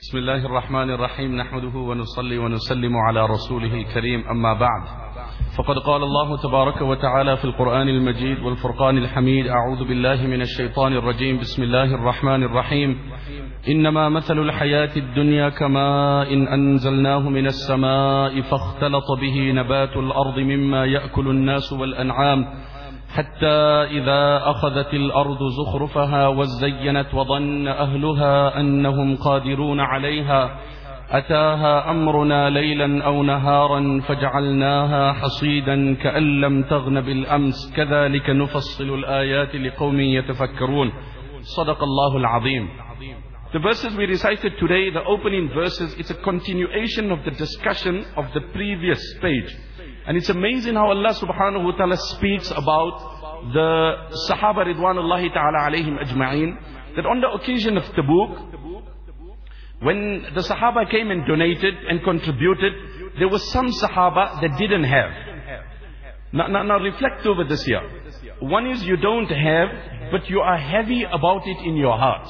بسم الله الرحمن الرحيم. نحمده ونصلي ونسلم على رسوله الكريم. أما بعد فقد قال الله تبارك وتعالى في القرآن المجيد والفرقان الحميد أعوذ بالله من الشيطان الرجيم. بسم الله الرحمن الرحيم. إنما مثل الحياة الدنيا كماء إن أنزلناه من السماء فاختلط به نبات الأرض مما يأكل الناس والأنعام. حتى إذا أخذت الأرض زخرفها وزينت وظن أهلها أنهم قادرون عليها أتاها أمرنا ليلا أو نهارا فجعلناها حصيدا كأن لم تغن بالأمس. كذلك نفصل الآيات لقوم يتفكرون. صدق الله العظيم. The verses we recited today, the opening verses, it's a continuation of the discussion of the previous page. And it's amazing how Allah subhanahu wa ta'ala speaks about the Sahaba Ridwanullahi ta'ala alayhim ajma'een. That on the occasion of Tabuk, when the Sahaba came and donated and contributed, there was some Sahaba that didn't have. Now, now, now reflect over this here. One is you don't have, but you are heavy about it in your heart.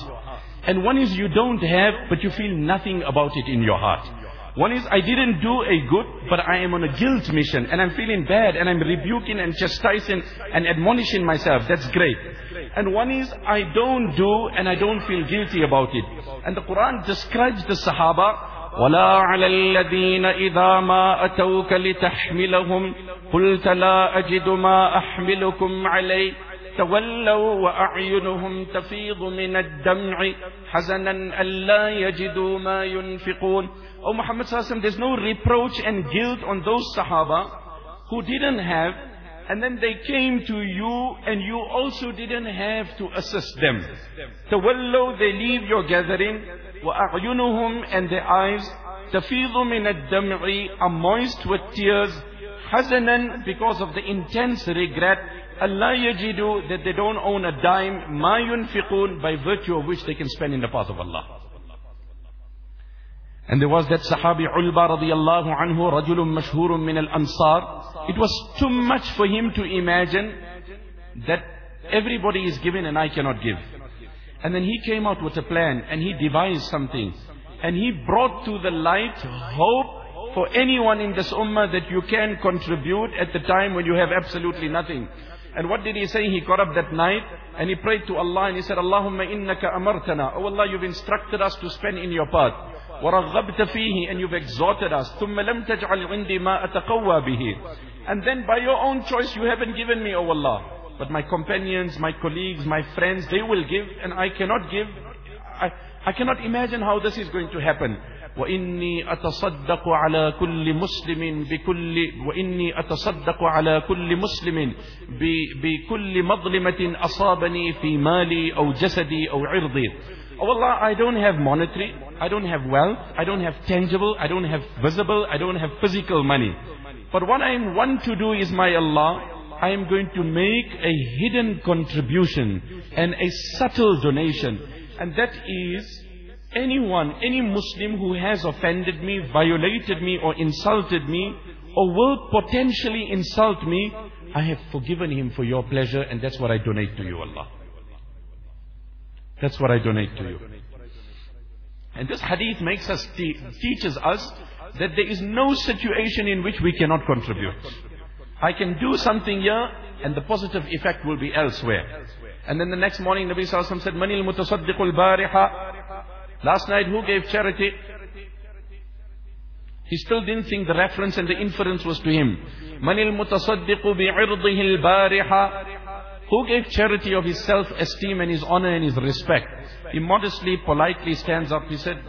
And one is you don't have, but you feel nothing about it in your heart. One is I didn't do a good, but I am on a guilt mission and I'm feeling bad and I'm rebuking and chastising and admonishing myself. That's great. And one is I don't do and I don't feel guilty about it. And the Quran describes the Sahaba ولا على الذين إذا ما أتوك لتحملهم قلت لا أجد ما أحملكم عليه تولوا وأعينهم تفيض من الدمع حزنا ألا يجدوا ما ينفقون Oh Muhammad Sallallahu there's no reproach and guilt on those Sahaba who didn't have and then they came to you and you also didn't have to assist them. تولوا they leave your gathering وأعينهم and their eyes تفيض من الدمع are moist with tears حزنا because of the intense regret Allah yajidu that they don't own a dime ma yunfiqun by virtue of which they can spend in the path of Allah. And there was that Sahabi Ulba radiyallahu anhu, rajulun mashhurun min al-ansar. It was too much for him to imagine that everybody is given and I cannot give. And then he came out with a plan and he devised something. And he brought to the light hope for anyone in this ummah that you can contribute at the time when you have absolutely nothing. And what did he say? He got up that night and he prayed to Allah and he said, Allahumma innaka amartana. Oh Allah, you've instructed us to spend in your path. وَرَغَّبْتَ فِيهِ And you've exhorted us. ثُمَّ لَمْ تَجْعَلْ عِنْدِي مَا أَتَقَوَّى بِهِ And then by your own choice, you haven't given me, oh Allah. But my companions, my colleagues, my friends, they will give and I cannot give. I, I cannot imagine how this is going to happen. وإني أتصدق على كل مسلم بكل وإني أتصدق على كل مسلم بكل مظلمة أصابني في مالي أو جسدي أو عرضي Oh Allah, I don't have monetary, I don't have wealth, I don't have tangible, I don't have visible, I don't have physical money. But what I want to do is, my Allah, I am going to make a hidden contribution and a subtle donation. And that is, anyone, any Muslim who has offended me, violated me or insulted me, or will potentially insult me, I have forgiven him for your pleasure and that's what I donate to you, Allah. That's what I donate to you. And this hadith makes us, te teaches us that there is no situation in which we cannot contribute. I can do something here and the positive effect will be elsewhere. And then the next morning Nabi Sallallahu said, Manil mutasaddiqul bariha. Last night who gave charity? He still didn't think the reference and the inference was to him. Manil mutasaddiqu bi'irdihi al-bariha. Who gave charity of his self-esteem and his honor and his respect? He modestly, politely stands up. He said,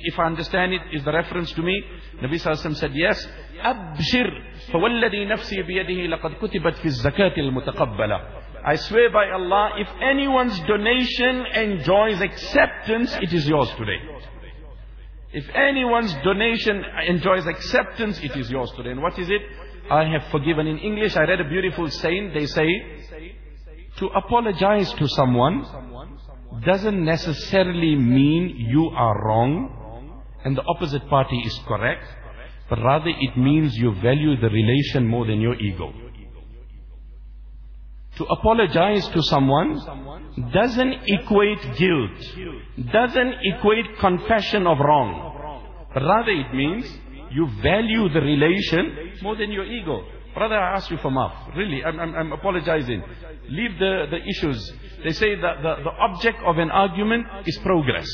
if I understand it, is the reference to me? Nabi Sallallahu said, yes. أبشر فوالذي نفسي بيده لقد كتبت في الزكاة المتقبلة. I swear by Allah, if anyone's donation enjoys acceptance, it is yours today. If anyone's donation enjoys acceptance, it is yours today. And what is it? I have forgiven. In English, I read a beautiful saying. They say, to apologize to someone doesn't necessarily mean you are wrong and the opposite party is correct, but rather it means you value the relation more than your ego. To apologize to someone doesn't equate guilt, doesn't equate confession of wrong. Rather it means you value the relation more than your ego. Brother, I ask you for maaf. Really, I'm, I'm, I'm apologizing. Leave the, the issues. They say that the, the object of an argument is progress.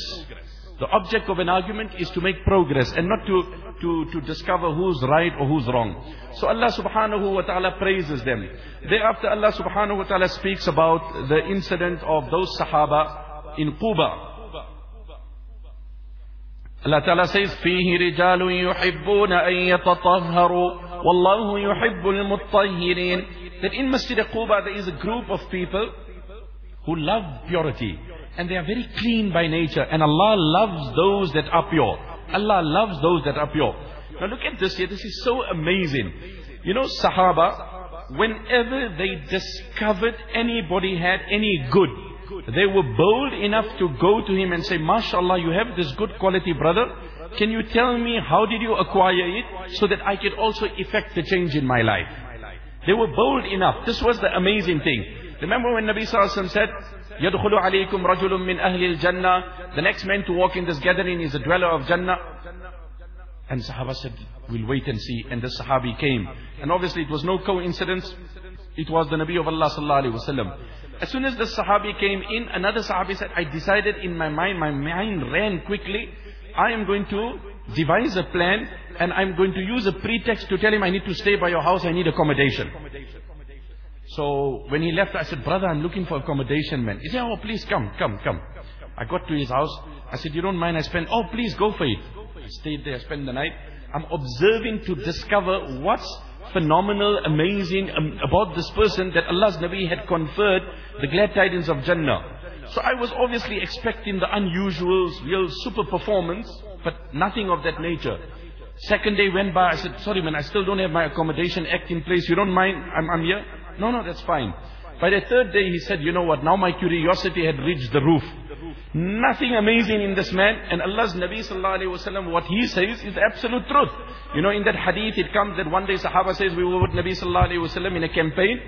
The object of an argument is to make progress and not to, to, to discover who's right or who's wrong. So Allah subhanahu wa ta'ala praises them. Thereafter Allah subhanahu wa ta'ala speaks about the incident of those Sahaba in Quba. Allah Ta'ala says, فِيهِ رِجَالٌ يُحِبُّونَ أَن يَتَطَهَّرُوا Wallahu yuhibbul mutahhirin. That in Masjid Quba there is a group of people who love purity. And they are very clean by nature. And Allah loves those that are pure. Allah loves those that are pure. Now look at this here. This is so amazing. You know, Sahaba, whenever they discovered anybody had any good, they were bold enough to go to him and say, MashaAllah, you have this good quality brother. Can you tell me how did you acquire it so that I could also effect the change in my life? They were bold enough. This was the amazing thing. Remember when Nabi Sallallahu said, يَدْخُلُ عَلَيْكُمْ رَجُلٌ مِّنْ أَهْلِ الْجَنَّةِ The next man to walk in this gathering is a dweller of Jannah. And Sahaba said, we'll wait and see. And the Sahabi came. And obviously it was no coincidence. It was the Nabi of Allah Sallallahu Alaihi Wasallam. As soon as the Sahabi came in, another Sahabi said, I decided in my mind, my mind ran quickly. I am going to devise a plan and I'm going to use a pretext to tell him I need to stay by your house, I need accommodation. So when he left, I said, brother, I'm looking for accommodation, man. He said, oh, please come, come, come. I got to his house. I said, you don't mind I spend, oh, please go for it. I stayed there, spent the night. I'm observing to discover what's phenomenal, amazing um, about this person that Allah's Nabi had conferred the glad tidings of Jannah. So I was obviously expecting the unusual, real super performance, but nothing of that nature. Second day went by, I said, sorry man, I still don't have my accommodation act in place. You don't mind? I'm, I'm here? No, no, that's fine. By the third day he said, you know what, now my curiosity had reached the roof. Nothing amazing in this man. And Allah's Nabi sallallahu alayhi wasallam, what he says is absolute truth. You know, in that hadith it comes that one day Sahaba says we were with Nabi sallallahu alayhi wasallam in a campaign.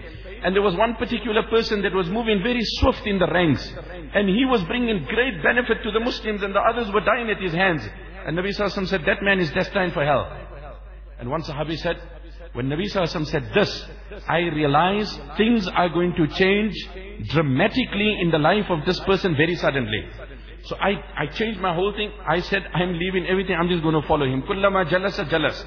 And there was one particular person that was moving very swift in the ranks. And he was bringing great benefit to the Muslims and the others were dying at his hands. And Nabi Sallallahu said, that man is destined for hell. And one Sahabi said, when Nabi Sallallahu said this, I realize things are going to change dramatically in the life of this person very suddenly. So I, I changed my whole thing. I said, I'm leaving everything. I'm just going to follow him. Kullama jalasa jalas.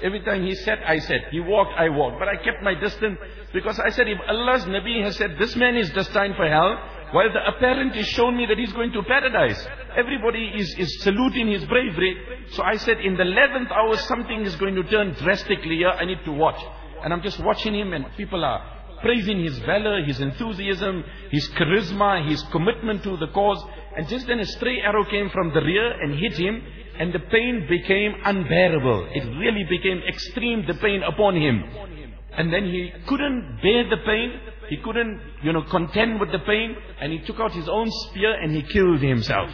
Every time he said, I said. He walked, I walked. But I kept my distance because I said, if Allah's Nabi has said, this man is destined for hell, while the apparent is shown me that he's going to paradise. Everybody is, is saluting his bravery. So I said, in the 11th hour, something is going to turn drastically here. I need to watch. And I'm just watching him and people are praising his valor, his enthusiasm, his charisma, his commitment to the cause. And just then a stray arrow came from the rear and hit him. And the pain became unbearable. It really became extreme, the pain upon him. And then he couldn't bear the pain. He couldn't, you know, contend with the pain. And he took out his own spear and he killed himself.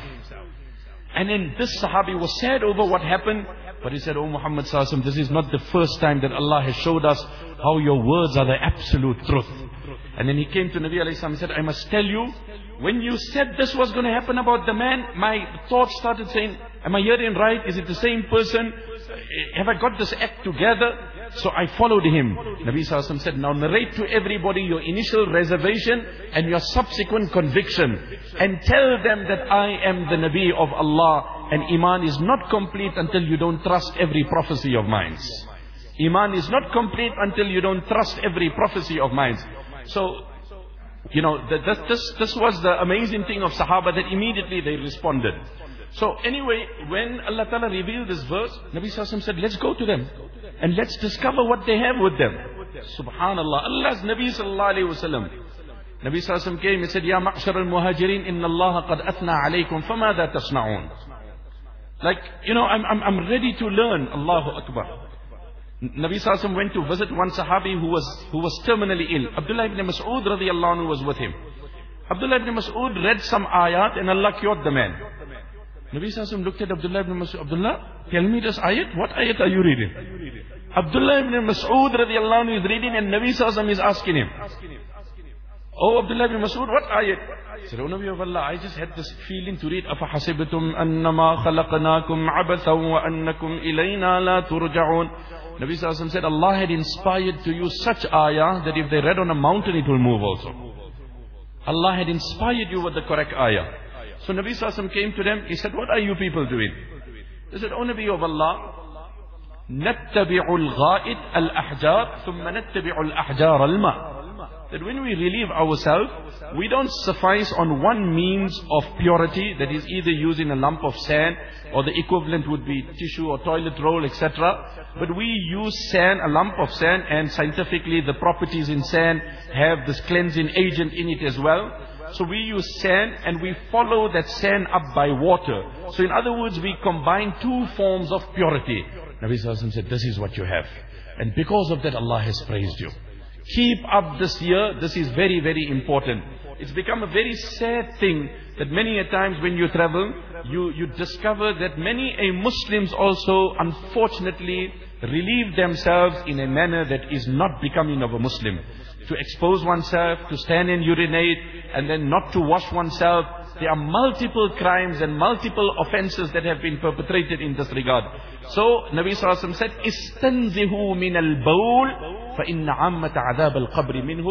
And then this Sahabi was sad over what happened. But he said, Oh Muhammad Sallallahu this is not the first time that Allah has showed us how your words are the absolute truth. And then he came to Nabi alayhi and said, I must tell you, when you said this was going to happen about the man, my thoughts started saying, am I hearing right? Is it the same person? Uh, have I got this act together? So I followed him. Nabi Sallallahu said, now narrate to everybody your initial reservation and your subsequent conviction. And tell them that I am the Nabi of Allah and Iman is not complete until you don't trust every prophecy of mine. Iman is not complete until you don't trust every prophecy of mine. So, you know, this, this, this was the amazing thing of Sahaba that immediately they responded. So anyway, when Allah Ta'ala revealed this verse, Nabi Sallallahu said, let's go to them. And let's discover what they have with them. Subhanallah. Allah's Nabi Sallallahu Alaihi Wasallam. Nabi Sallallahu came and said, Ya ma'shar al-muhajirin, inna Allah qad athna alaykum, famada tasna'un. Like, you know, I'm, I'm, I'm ready to learn. Allahu Akbar. Nabi Sallallahu went to visit one Sahabi who was, who was terminally ill. Abdullah ibn Mas'ud radiallahu anhu was with him. Abdullah ibn Mas'ud read some ayat and Allah cured the man. Nabi Sallallahu looked at Abdullah ibn Mas'ud. Abdullah, tell me this ayat. What ayat are you reading? Abdullah ibn Mas'ud radiallahu anhu is reading and Nabi Sallallahu is asking him. Oh, Abdullah ibn Mas'ud, what ayat? He said, Oh Nabi of Allah, I just had this feeling to read, أَفَحَسِبْتُمْ أَنَّمَا خَلَقْنَاكُمْ عَبَثًا وَأَنَّكُمْ إِلَيْنَا لَا تُرْجَعُونَ Nabi Sallallahu said, Allah had inspired to you such ayah that if they read on a mountain, it will move also. Allah had inspired you with the correct ayah. So Nabi Sallallahu came to them, he said, what are you people doing? They said, Oh Nabi of Allah, نتبع الغائط الأحجار ثم نتبع الأحجار الماء that when we relieve ourselves, we don't suffice on one means of purity, that is either using a lump of sand, or the equivalent would be tissue or toilet roll, etc. But we use sand, a lump of sand, and scientifically the properties in sand have this cleansing agent in it as well. So we use sand and we follow that sand up by water. So in other words, we combine two forms of purity. Nabi Sallallahu said, this is what you have. And because of that, Allah has praised you. Keep up this year. This is very, very important. It's become a very sad thing that many a times when you travel, you, you discover that many a Muslims also unfortunately relieve themselves in a manner that is not becoming of a Muslim To expose oneself, to stand and urinate, and then not to wash oneself. There are multiple crimes and multiple offenses that have been perpetrated in this regard. So, Nabi Sallallahu Alaihi Wasallam said, إِسْتَنْزِهُ مِنَ الْبَوْلِ فإن عامة عذاب القبر منه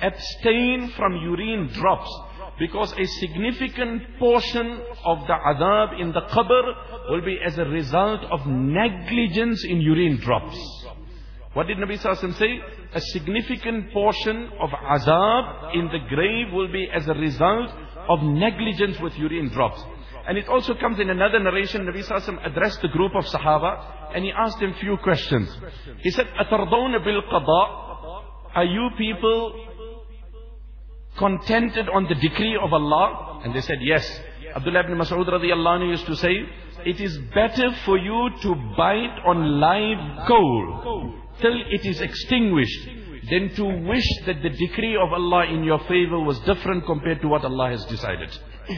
abstain from urine drops because a significant portion of the adab in the qabr will be as a result of negligence in urine drops. What did Nabi Sallallahu say? A significant portion of azab in the grave will be as a result of negligence with urine drops. And it also comes in another narration, Nabi Sallallahu addressed the group of Sahaba and he asked them few questions. He said, أَتَرْضَوْنَ بِالْقَضَاءِ Are you people contented on the decree of Allah? And they said, yes. Abdullah ibn Mas'ud radiallahu anhu used to say, it is better for you to bite on live coal till it is extinguished than to wish that the decree of Allah in your favor was different compared to what Allah has decided.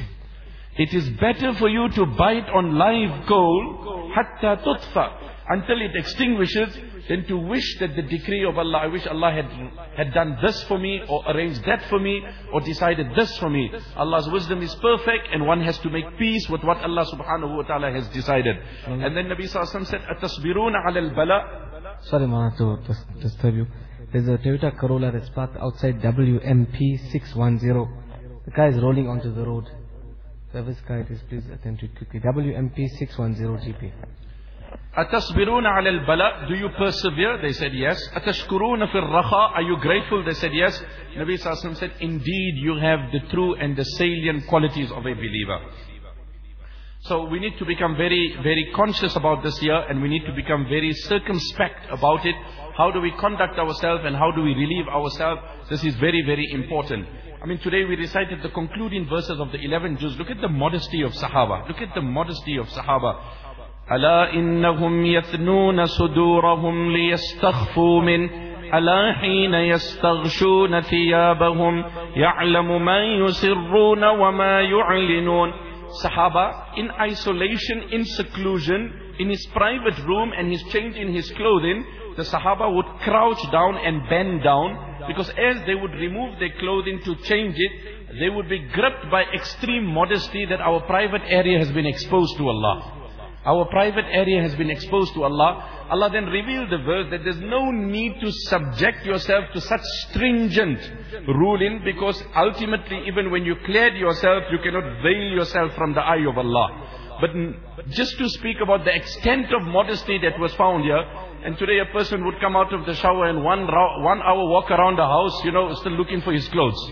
It is better for you to bite on live coal, hatta tutfa, until it extinguishes, than to wish that the decree of Allah, I wish Allah had, had done this for me, or arranged that for me, or decided this for me. Allah's wisdom is perfect, and one has to make peace with what Allah subhanahu wa ta'ala has decided. And then Nabi Sallallahu said, أَتَصْبِرُونَ عَلَى الْبَلَى Sorry, Ma, to disturb you. There's a Toyota Corolla that's parked outside WMP 610. The car is rolling onto the road. Service guide is please attend to quickly. WMP 610GP. أتصبرون على البلاء Do you persevere? They said yes. أتشكرون في الرخاء Are you grateful? They said yes. Nabi Sallallahu said, Indeed, you have the true and the salient qualities of a believer. So we need to become very, very conscious about this year and we need to become very circumspect about it. How do we conduct ourselves and how do we relieve ourselves? This is very, very important. I mean, today we recited the concluding verses of the 11 Juz. Look at the modesty of Sahaba. Look at the modesty of Sahaba. ألا إنهم يثنون صدورهم ليستخفوا من ألا حين يستغشون ثيابهم man ما wa ma يعلنون Sahaba in isolation, in seclusion, in his private room and he's changing his clothing, the Sahaba would crouch down and bend down because as they would remove their clothing to change it, they would be gripped by extreme modesty that our private area has been exposed to Allah. Our private area has been exposed to Allah. Allah then revealed the verse that there's no need to subject yourself to such stringent ruling because ultimately even when you cleared yourself, you cannot veil yourself from the eye of Allah. But just to speak about the extent of modesty that was found here, and today a person would come out of the shower and one, one hour walk around the house, you know, still looking for his clothes.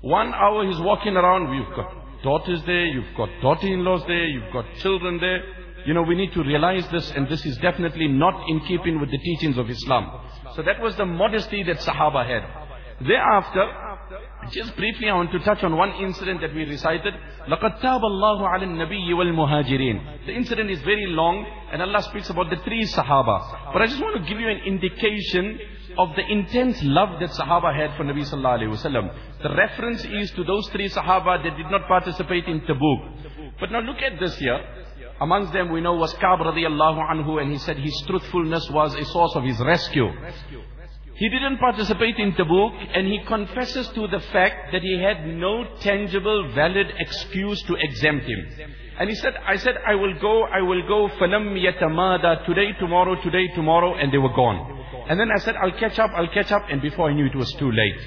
One hour he's walking around, we've got daughters there, you've got daughter-in-laws there, you've got children there. You know, we need to realize this and this is definitely not in keeping with the teachings of Islam. So that was the modesty that Sahaba had. Thereafter, just briefly, I want to touch on one incident that we recited. لَقَدْ تَابَ اللَّهُ عَلَى النَّبِيِّ وَالْمُهَاجِرِينَ The incident is very long, and Allah speaks about the three Sahaba. But I just want to give you an indication of the intense love that Sahaba had for Nabi Sallallahu Alaihi Wasallam. The reference is to those three Sahaba that did not participate in Tabuk. But now look at this here. Amongst them we know was Ka'b radiallahu anhu and he said his truthfulness was a source of his rescue. He didn't participate in Tabuk and he confesses to the fact that he had no tangible, valid excuse to exempt him. And he said, I said, I will go, I will go, فَلَمْ يَتَمَادَى Today, tomorrow, today, tomorrow, and they were gone. And then I said, I'll catch up, I'll catch up, and before I knew it was too late.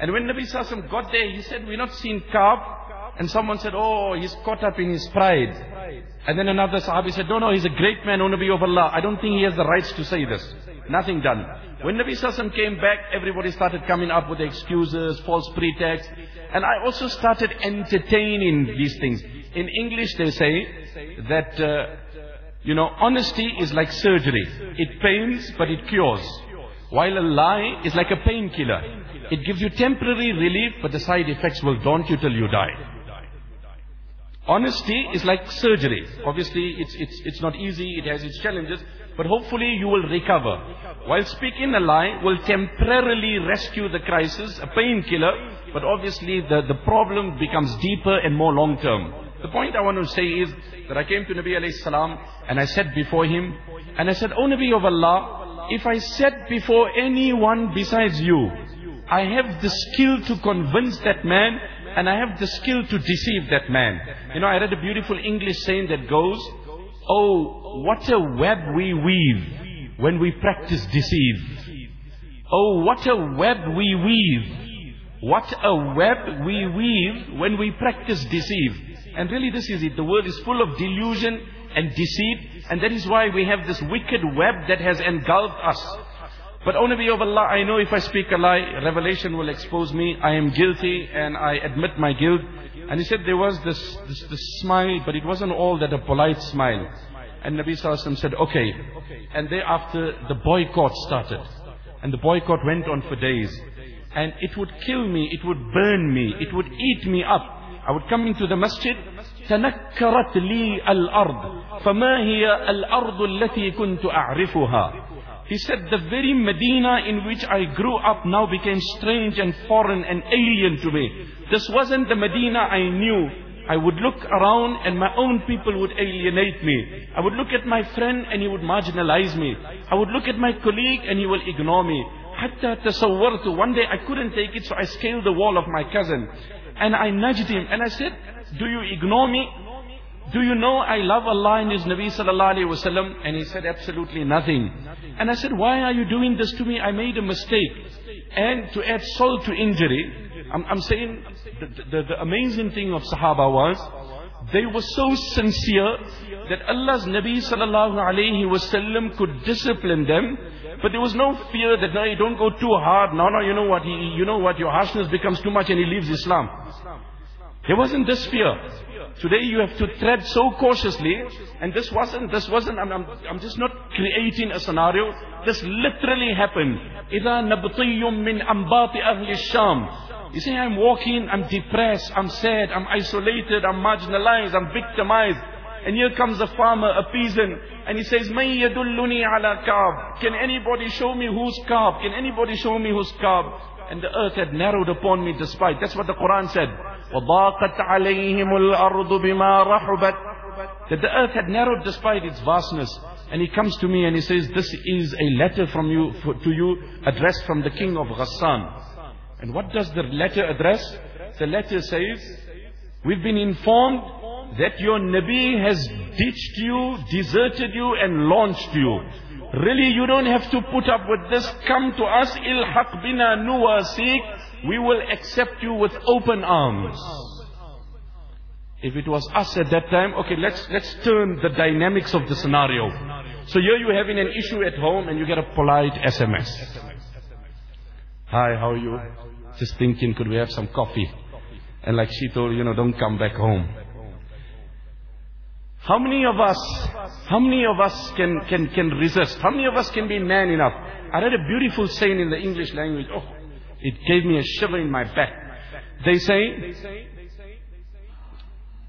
And when Nabi Sassam got there, he said, we're not seeing Kaab. And someone said, oh, he's caught up in his pride. And then another Sahabi said, no, no, he's a great man, O Nabi of Allah. I don't think he has the rights to say this. Nothing done. When Nabi Sassam came back, everybody started coming up with excuses, false pretexts. And I also started entertaining these things. In English they say that, uh, you know, honesty is like surgery. It pains, but it cures. While a lie is like a painkiller. It gives you temporary relief, but the side effects will daunt you till you die. Honesty is like surgery. Obviously, it's, it's, it's not easy, it has its challenges, but hopefully you will recover. While speaking a lie will temporarily rescue the crisis, a painkiller, but obviously the, the problem becomes deeper and more long term. The point I want to say is that I came to Nabi alayhi salam and I said before him, and I said, O Nabi of Allah, if I said before anyone besides you, I have the skill to convince that man and I have the skill to deceive that man. You know, I read a beautiful English saying that goes, Oh, what a web we weave when we practice deceive. Oh, what a web we weave. What a web we weave when we practice deceive. And really this is it. The world is full of delusion and deceit. And that is why we have this wicked web that has engulfed us. But O Nabi of Allah, I know if I speak a lie, revelation will expose me. I am guilty and I admit my guilt. And he said there was this, this, this smile, but it wasn't all that a polite smile. And Nabi Sallallahu said, okay. And thereafter the boycott started. And the boycott went on for days. And it would kill me, it would burn me, it would eat me up. I would come into the masjid, تنكرت لي الأرض فما هي الأرض التي كنت أعرفها he said, the very Medina in which I grew up now became strange and foreign and alien to me. This wasn't the Medina I knew. I would look around and my own people would alienate me. I would look at my friend and he would marginalize me. I would look at my colleague and he will ignore me. Hatta tasawwartu. One day I couldn't take it so I scaled the wall of my cousin. and I nudged him and I said, do you ignore me? Do you know I love Allah and His Nabi sallallahu alayhi wasallam? And he said, absolutely nothing. And I said, why are you doing this to me? I made a mistake. And to add salt to injury, I'm, I'm saying the, the, the amazing thing of Sahaba was, they were so sincere that Allah's Nabi sallallahu alayhi wasallam could discipline them. But there was no fear that, no, you don't go too hard. No, no, you know what, he, you know what, your harshness becomes too much and he leaves Islam. There wasn't this fear. Today you have to tread so cautiously, and this wasn't, this wasn't, I'm, I'm, I'm just not creating a scenario. This literally happened. إِذَا نَبْطِيٌّ مِّنْ أَنْبَاطِ أَهْلِ الشَّامِ You say, I'm walking, I'm depressed, I'm sad, I'm isolated, I'm marginalized, I'm victimized. And here comes a farmer, a peasant, and he says, مَنْ يَدُلُّنِي عَلَى كَعْب Can anybody show me who's Kaab? Can anybody show me who's Kaab? And the earth had narrowed upon me despite. That's what the Quran said. وَضَاقَتْ عَلَيْهِمُ الْأَرْضُ بِمَا رَحُبَتْ That the earth had narrowed despite its vastness. And he comes to me and he says, this is a letter from you, for, to you, addressed from the king of Ghassan. And what does the letter address? The letter says, we've been informed that your Nabi has ditched you, deserted you and launched you. Really, you don't have to put up with this. Come to us, ilhaq bina nuwasik. We will accept you with open arms. If it was us at that time, okay, let's, let's turn the dynamics of the scenario. So here you're having an issue at home and you get a polite SMS. Hi, how are you? Just thinking, could we have some coffee? And like she told, you know, don't come back home. How many of us, how many of us can, can, can resist? How many of us can be man enough? I read a beautiful saying in the English language. Oh, it gave me a shiver in my back. They say,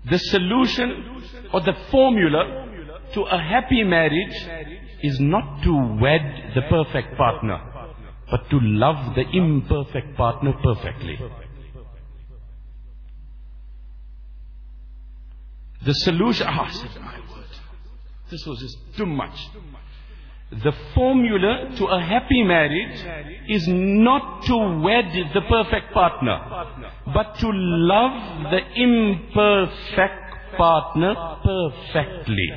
the solution or the formula to a happy marriage is not to wed the perfect partner, but to love the imperfect partner perfectly. The solution, ah, my word. This was just too much. the formula to a happy marriage is not to wed the perfect partner, but to love the imperfect partner perfectly.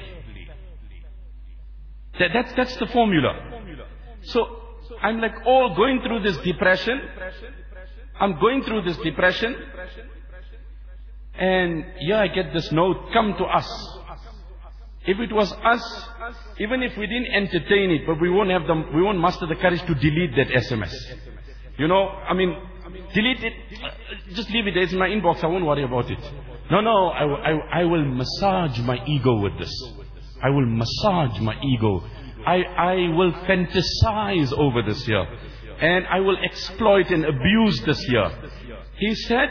That, that's, that's the formula. So, I'm like all going through this depression. I'm going through this depression. And yeah, I get this note, come to us. If it was us, even if we didn't entertain it, but we won't have the, we won't muster the courage to delete that SMS. You know, I mean, delete it, uh, just leave it, there. it's in my inbox, I won't worry about it. No, no, I, I, I will massage my ego with this. I will massage my ego. I, I will fantasize over this here. And I will exploit and abuse this here. He said,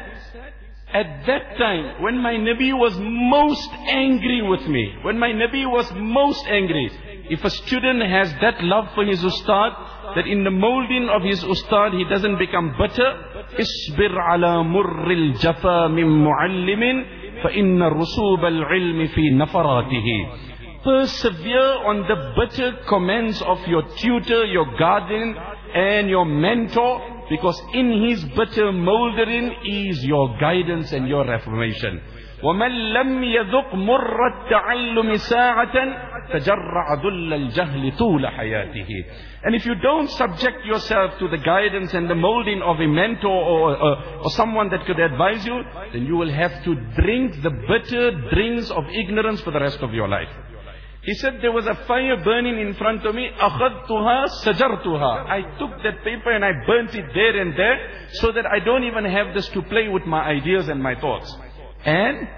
at that time, when my Nabi was most angry with me, when my Nabi was most angry, if a student has that love for his ustad, that in the molding of his ustad he doesn't become bitter, اصبر على مر الجفا من معلم فإن رسوب العلم في نفراته Persevere on the bitter comments of your tutor, your guardian, and your mentor, because in his bitter moldering is your guidance and your reformation. ومن لم يذق مر التعلم ساعة تجرع ذل الجهل طول حياته. And if you don't subject yourself to the guidance and the molding of a mentor or, or, or someone that could advise you, then you will have to drink the bitter drinks of ignorance for the rest of your life. He said there was a fire burning in front of me. أَخَذْتُهَا سَجَرْتُهَا I took that paper and I burnt it there and there so that I don't even have this to play with my ideas and my thoughts. And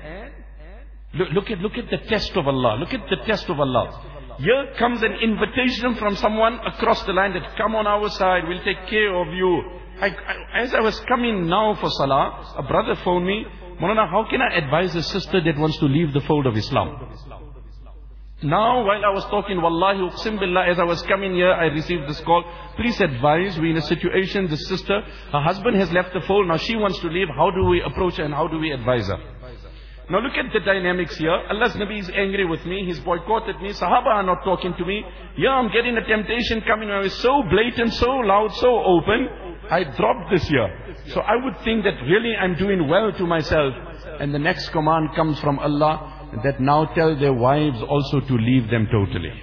look, look at look at the test of Allah. Look at the test of Allah. Here comes an invitation from someone across the line that come on our side, we'll take care of you. I, I, as I was coming now for Salah, a brother phoned me, Mulana, how can I advise a sister that wants to leave the fold of Islam? Now, while I was talking, Wallahi, Uqsim Billah, as I was coming here, I received this call. Please advise, we're in a situation, the sister, her husband has left the fold, now she wants to leave. How do we approach her and how do we advise her? Now look at the dynamics here. Allah's Nabi is angry with me. He's boycotted me. Sahaba are not talking to me. Yeah, I'm getting a temptation coming. I was so blatant, so loud, so open. I dropped this here. So I would think that really I'm doing well to myself. And the next command comes from Allah that now tell their wives also to leave them totally.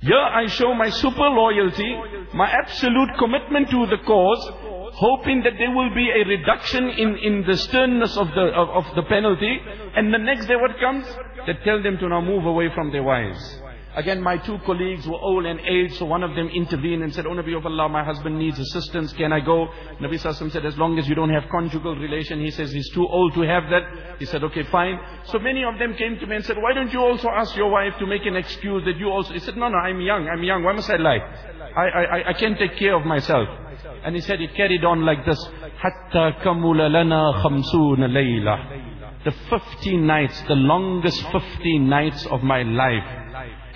Here I show my super loyalty, my absolute commitment to the cause, hoping that there will be a reduction in, in the sternness of the, of, of the penalty. And the next day what comes? They tell them to now move away from their wives. Again, my two colleagues were old and aged, so one of them intervened and said, Oh Nabi of Allah, my husband needs assistance, can I go? Nabi Sassam said, as long as you don't have conjugal relation, he says he's too old to have that. He said, okay, fine. So many of them came to me and said, why don't you also ask your wife to make an excuse that you also, he said, no, no, I'm young, I'm young, why must I lie? I, I, I can't take care of myself. And he said, it carried on like this, حَتَّى كَمُلَ لَنَا خَمْسُونَ لَيْلَةً The 15 nights, the longest 15 nights of my life,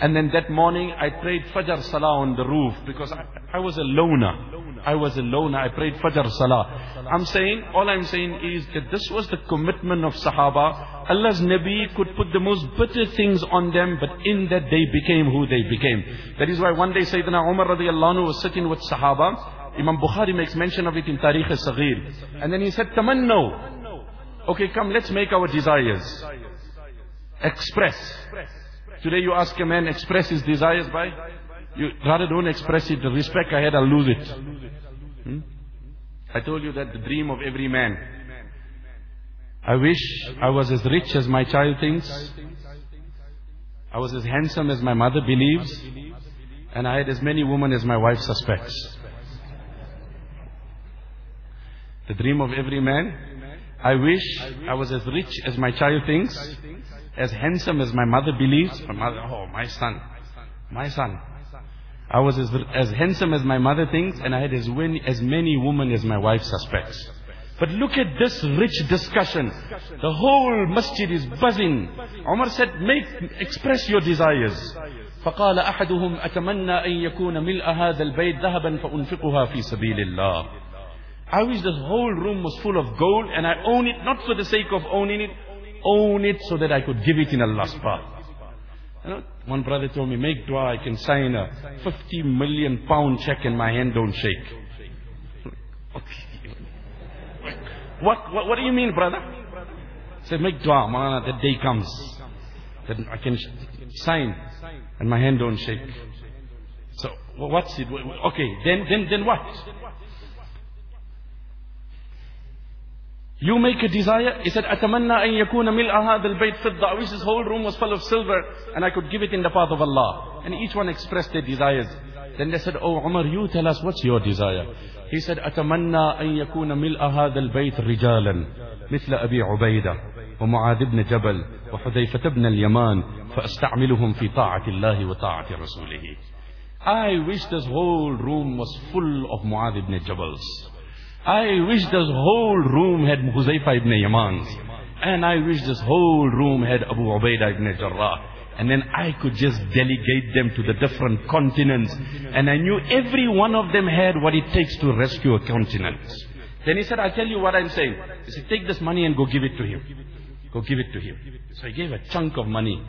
and then that morning I prayed Fajr Salah on the roof because I, I was a loner. I was a loner. I prayed Fajr Salah. I'm saying, all I'm saying is that this was the commitment of Sahaba. Allah's Nabi could put the most bitter things on them, but in that they became who they became. That is why one day Sayyidina Umar radiallahu anhu was sitting with Sahaba. Imam Bukhari makes mention of it in Tarikh al-Saghir. And then he said, Tamanno. Okay, come, let's make our desires. Express. Today you ask a man express his desires by? You rather don't express it. The respect I had, I'll lose it. Hmm? I told you that the dream of every man. I wish I was as rich as my child thinks. I was as handsome as my mother believes. And I had as many women as my wife suspects. The dream of every man. I wish I was as rich as my child thinks as handsome as my mother believes. My mother, oh, my son, my son. I was as, as handsome as my mother thinks, and I had as many, as many women as my wife suspects. But look at this rich discussion. The whole masjid is buzzing. Umar said, make, express your desires. فقال أحدهم أتمنى أن يكون ملء هذا البيت ذهبا فأنفقها في سبيل الله. I wish this whole room was full of gold and I own it not for the sake of owning it, own it so that I could give it in Allah's path. You know, one brother told me, make dua, I can sign a 50 million pound check and my hand don't shake. What, what, what do you mean, brother? I said, make dua, man, that day comes. That I can sign and my hand don't shake. So, what's it? Okay, then, then, then what? You make a desire. He said, أتمنى أن يكون ملء هذا البيت فضة. I wish this whole room was full of silver and I could give it in the path of Allah. And each one expressed their desires. Then they said, Oh Umar, you tell us what's your desire. He said, أتمنى أن يكون ملء هذا البيت رجالا مثل أبي عبيدة ومعاذ بن جبل وحذيفة بن اليمان فأستعملهم في طاعة الله وطاعة رسوله. I wish this whole room was full of Mu'adh ibn Jabals. I wish this whole room had Huzaifa ibn Yamans. And I wish this whole room had Abu Ubaidah ibn Jarrah. And then I could just delegate them to the different continents. And I knew every one of them had what it takes to rescue a continent. Then he said, I'll tell you what I'm saying. He said, take this money and go give it to him. Go give it to him. So he gave a chunk of money.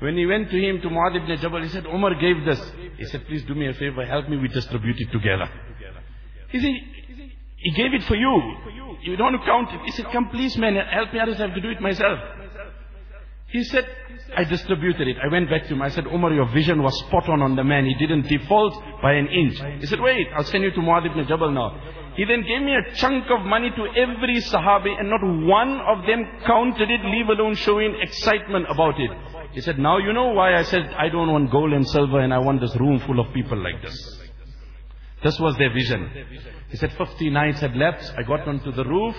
When he went to him, to Muad ibn Jabal, he said, Umar gave this. He said, please do me a favor, help me, we distribute it together. He said, he gave it for you. You don't count it. He said, come please man, help me, others have to do it myself. He said, I distributed it. I went back to him. I said, Umar, your vision was spot on on the man. He didn't default by an inch. He said, wait, I'll send you to Muad ibn Jabal now. He then gave me a chunk of money to every Sahabi and not one of them counted it, leave alone showing excitement about it. He said, now you know why I said I don't want gold and silver and I want this room full of people like this. This was their vision. He said 50 nights had left. I got onto the roof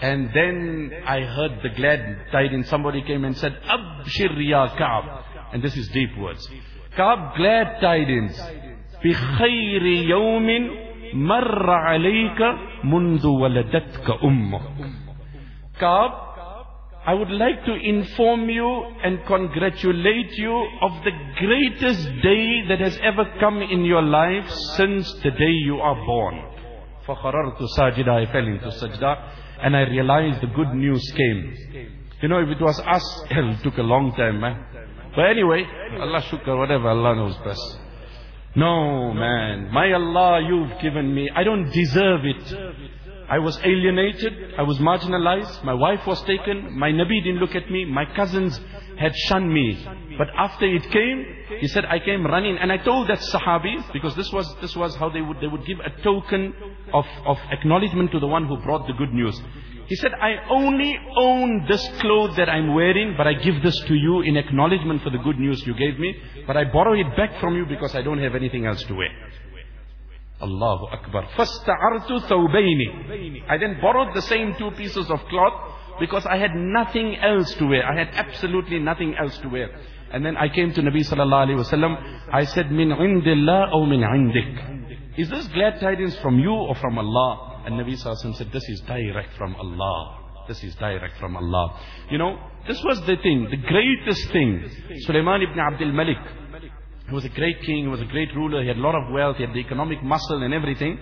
and then I heard the glad tidings. Somebody came and said, Abshir ya Ka'b. And this is deep words. Ka'b, glad tidings. بخير يوم مر عليك منذ ولدتك أمك. Ka'b, I would like to inform you and congratulate you of the greatest day that has ever come in your life since the day you are born. فَخَرَرْتُ سَاجِدًا I fell into sajda and I realized the good news came. You know, if it was us, it took a long time, man. But anyway, Allah shukr, whatever, Allah knows best. No, man. My Allah, you've given me. I don't deserve it. I was alienated. I was marginalized. My wife was taken. My Nabi didn't look at me. My cousins had shunned me. But after it came, he said, I came running. And I told that Sahabi, because this was, this was how they would, they would give a token of, of acknowledgement to the one who brought the good news. He said, I only own this cloth that I'm wearing, but I give this to you in acknowledgement for the good news you gave me. But I borrow it back from you because I don't have anything else to wear. Allahu Akbar. Fasta'artu. I then borrowed the same two pieces of cloth because I had nothing else to wear. I had absolutely nothing else to wear. And then I came to Nabi sallallahu alaihi wasallam. I said, "Min indillah or min indik." Is this glad tidings from you or from Allah? And Nabi sallallahu alayhi wasallam said, "This is direct from Allah. This is direct from Allah." You know, this was the thing, the greatest thing. Sulaiman ibn Abdul Malik, he was a great king, he was a great ruler, he had a lot of wealth, he had the economic muscle and everything.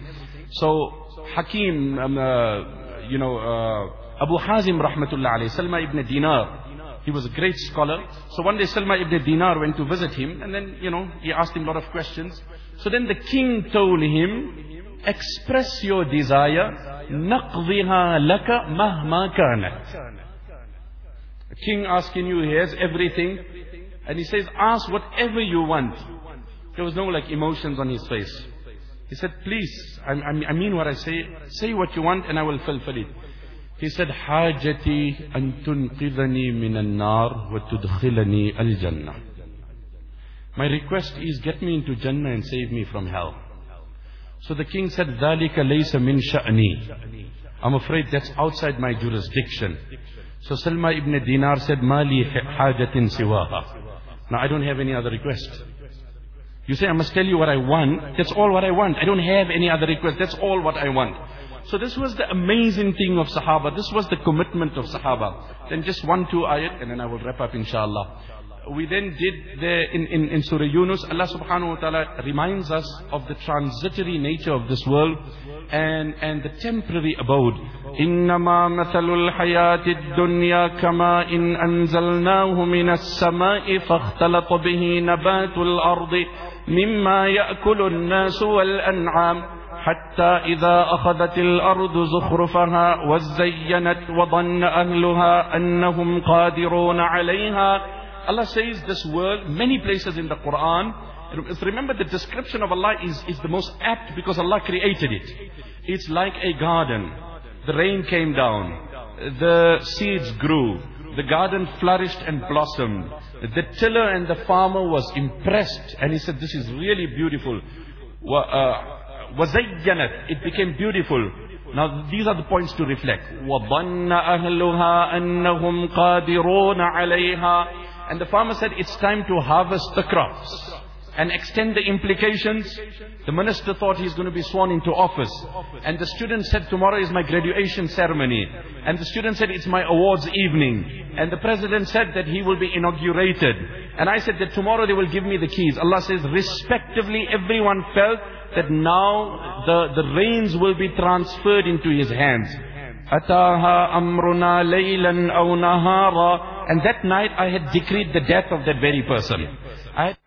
So, Hakim, um, uh, you know, uh, Abu Hazim rahmatullah alayhi, Salma ibn Dinar, he was a great scholar. So one day Salma ibn Dinar went to visit him and then, you know, he asked him a lot of questions. So then the king told him, express your desire, نقضها لك مهما كانت. The king asking you, he has everything, and he says, ask whatever you want. There was no like emotions on his face. He said, please, I, I mean what I say. Say what you want and I will fulfill it. He said, حاجتي أن تنقذني من النار وتدخلني الجنة. My request is get me into Jannah and save me from hell. So the king said, ذلك ليس من شأني. I'm afraid that's outside my jurisdiction. So Salma ibn Dinar said, Mali hajatin siwaha. now I don't have any other request. You say, I must tell you what I want. That's all what I want. I don't have any other request. That's all what I want. So this was the amazing thing of Sahaba. This was the commitment of Sahaba. Then just one, two ayat, and then I will wrap up inshallah. We then did the, in, in, in Surah Yunus, Allah subhanahu wa ta'ala reminds us of the transitory nature of this world and, and the temporary abode. إنما مثل الحياة الدنيا كما إن أنزلناه من السماء فاختلط به نبات الأرض مما يأكل الناس والأنعام حتى إذا أخذت الأرض زخرفها وزينت وظن أهلها أنهم قادرون عليها Allah says this world, many places in the Quran, remember the description of Allah is, is the most apt because Allah created it. It's like a garden. The rain came down. The seeds grew. The garden flourished and blossomed. The tiller and the farmer was impressed and he said, this is really beautiful. وَزَيَّنَتْ It became beautiful. Now these are the points to reflect. وَظَنَّ أَهْلُهَا أَنَّهُمْ قَادِرُونَ عَلَيْهَا and the farmer said, it's time to harvest the crops and extend the implications. The minister thought he's going to be sworn into office. And the student said, tomorrow is my graduation ceremony. And the student said, it's my awards evening. And the president said that he will be inaugurated. And I said that tomorrow they will give me the keys. Allah says, respectively, everyone felt that now the, the reins will be transferred into his hands. أتاها أمرنا ليلا أو نهارا and that night I had decreed the death of that very person. I had